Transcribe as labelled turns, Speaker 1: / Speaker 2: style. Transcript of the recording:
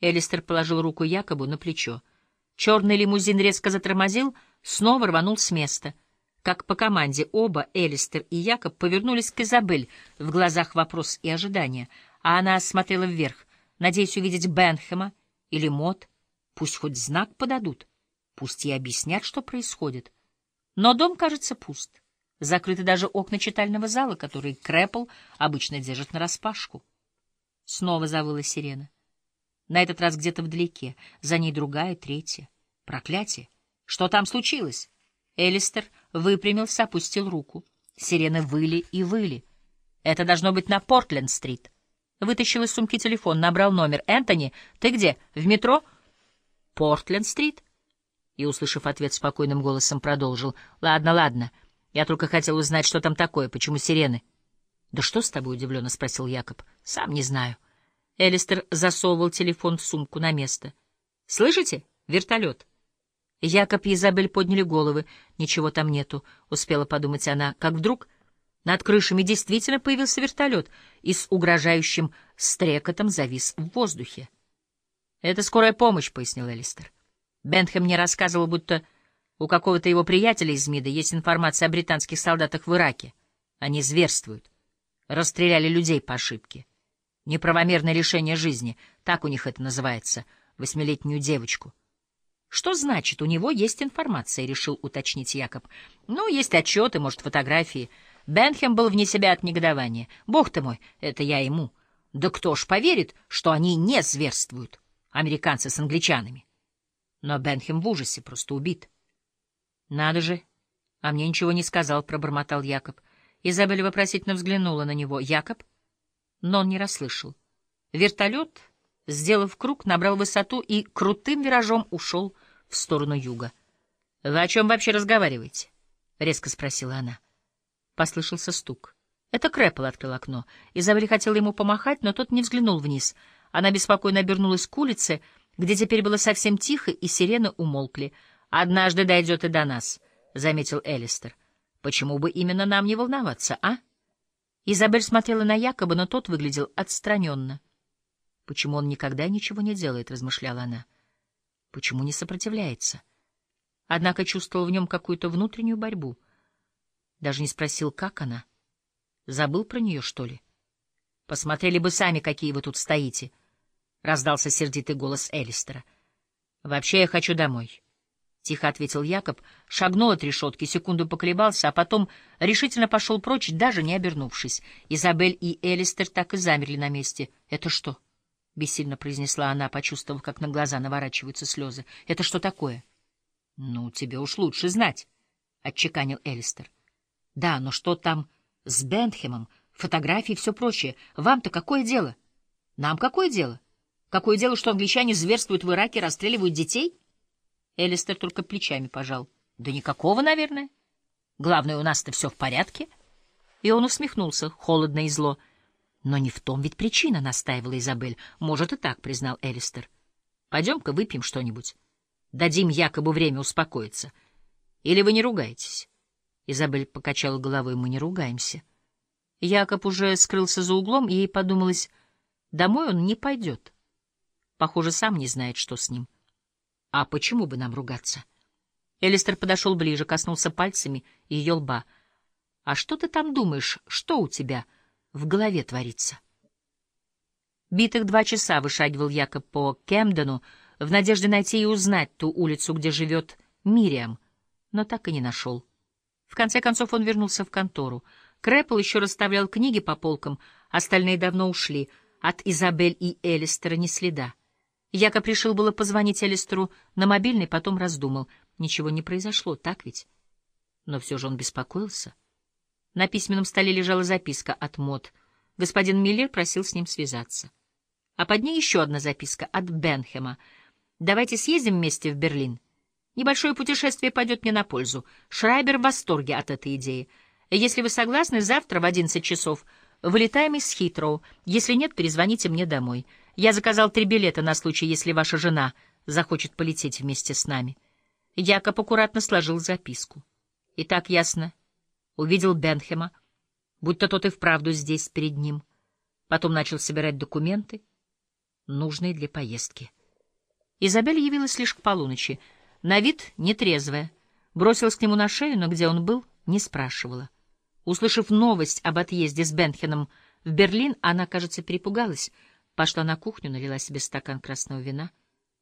Speaker 1: Элистер положил руку Якобу на плечо. Черный лимузин резко затормозил, снова рванул с места. Как по команде оба, Элистер и Якоб, повернулись к Изабель, в глазах вопрос и ожидание, а она смотрела вверх, надеясь увидеть Бенхема или Мот. Пусть хоть знак подадут, пусть и объяснят, что происходит. Но дом, кажется, пуст. Закрыты даже окна читального зала, которые Крэпл обычно держит нараспашку. Снова завыла сирена. На этот раз где-то вдалеке, за ней другая, третья. Проклятие! Что там случилось? Элистер выпрямился, опустил руку. Сирены выли и выли. Это должно быть на Портленд-стрит. Вытащил из сумки телефон, набрал номер. «Энтони, ты где? В метро?» «Портленд-стрит?» И, услышав ответ, спокойным голосом продолжил. «Ладно, ладно. Я только хотел узнать, что там такое, почему сирены?» «Да что с тобой?» — удивленно спросил Якоб. «Сам не знаю». Элистер засовывал телефон в сумку на место. «Слышите? Вертолет». Якоб и Изабель подняли головы. «Ничего там нету», — успела подумать она, как вдруг над крышами действительно появился вертолет и с угрожающим стрекотом завис в воздухе. «Это скорая помощь», — пояснил Элистер. Бентхэм мне рассказывал, будто у какого-то его приятеля из МИДа есть информация о британских солдатах в Ираке. Они зверствуют. Расстреляли людей по ошибке. Неправомерное лишение жизни, так у них это называется, восьмилетнюю девочку. Что значит, у него есть информация, решил уточнить Якоб. Ну, есть отчеты, может, фотографии. Бенхем был вне себя от негодования. Бог ты мой, это я ему. Да кто ж поверит, что они не зверствуют, американцы с англичанами? Но Бенхем в ужасе, просто убит. Надо же, а мне ничего не сказал, пробормотал Якоб. Изабель вопросительно взглянула на него. Якоб? Но он не расслышал. Вертолет сделав круг, набрал высоту и крутым виражом ушел в сторону юга. — Вы о чем вообще разговариваете? — резко спросила она. Послышался стук. Это Крэппл открыл окно. Изабель хотела ему помахать, но тот не взглянул вниз. Она беспокойно обернулась к улице, где теперь было совсем тихо, и сирены умолкли. «Однажды дойдет и до нас», — заметил Элистер. «Почему бы именно нам не волноваться, а?» Изабель смотрела на Якоба, но тот выглядел отстраненно. Почему он никогда ничего не делает, размышляла она. Почему не сопротивляется? Однако чувствовал в нем какую-то внутреннюю борьбу. Даже не спросил, как она. Забыл про нее, что ли? Посмотрели бы сами, какие вы тут стоите, — раздался сердитый голос Элистера. Вообще я хочу домой. — тихо ответил Якоб, шагнул от решетки, секунду поколебался, а потом решительно пошел прочь, даже не обернувшись. Изабель и Элистер так и замерли на месте. — Это что? —— бессильно произнесла она, почувствовав, как на глаза наворачиваются слезы. — Это что такое? — Ну, тебе уж лучше знать, — отчеканил Элистер. — Да, но что там с Бентхемом, фотографии и все прочее? Вам-то какое дело? — Нам какое дело? Какое дело, что англичане зверствуют в Ираке, расстреливают детей? Элистер только плечами пожал. — Да никакого, наверное. Главное, у нас-то все в порядке. И он усмехнулся, холодно и зло. — но не в том ведь причина, — настаивала Изабель. Может, и так, — признал Элистер. Пойдем-ка выпьем что-нибудь. Дадим якобы время успокоиться. Или вы не ругаетесь? Изабель покачала головой. Мы не ругаемся. Якоб уже скрылся за углом, и ей подумалось, домой он не пойдет. Похоже, сам не знает, что с ним. А почему бы нам ругаться? Элистер подошел ближе, коснулся пальцами ее лба. — А что ты там думаешь? Что у тебя? — в голове творится. Битых два часа вышагивал Якоб по Кемдену в надежде найти и узнать ту улицу, где живет Мириам, но так и не нашел. В конце концов он вернулся в контору. Крэпл еще расставлял книги по полкам, остальные давно ушли. От Изабель и Элистера ни следа. Якоб решил было позвонить Элистеру на мобильный, потом раздумал. Ничего не произошло, так ведь? Но все же он беспокоился. На письменном столе лежала записка от Мод. Господин Миллер просил с ним связаться. А под ней еще одна записка от Бенхема. «Давайте съездим вместе в Берлин. Небольшое путешествие пойдет мне на пользу. Шрайбер в восторге от этой идеи. Если вы согласны, завтра в одиннадцать часов вылетаем из Хитроу. Если нет, перезвоните мне домой. Я заказал три билета на случай, если ваша жена захочет полететь вместе с нами». Якоб аккуратно сложил записку. И так ясно, увидел Бенхема, будто тот и вправду здесь перед ним. Потом начал собирать документы. нужные для поездки. Изабель явилась лишь к полуночи, на вид нетрезвая, бросилась к нему на шею, но где он был, не спрашивала. Услышав новость об отъезде с Бенхеном в Берлин, она, кажется, перепугалась, пошла на кухню, налила себе стакан красного вина —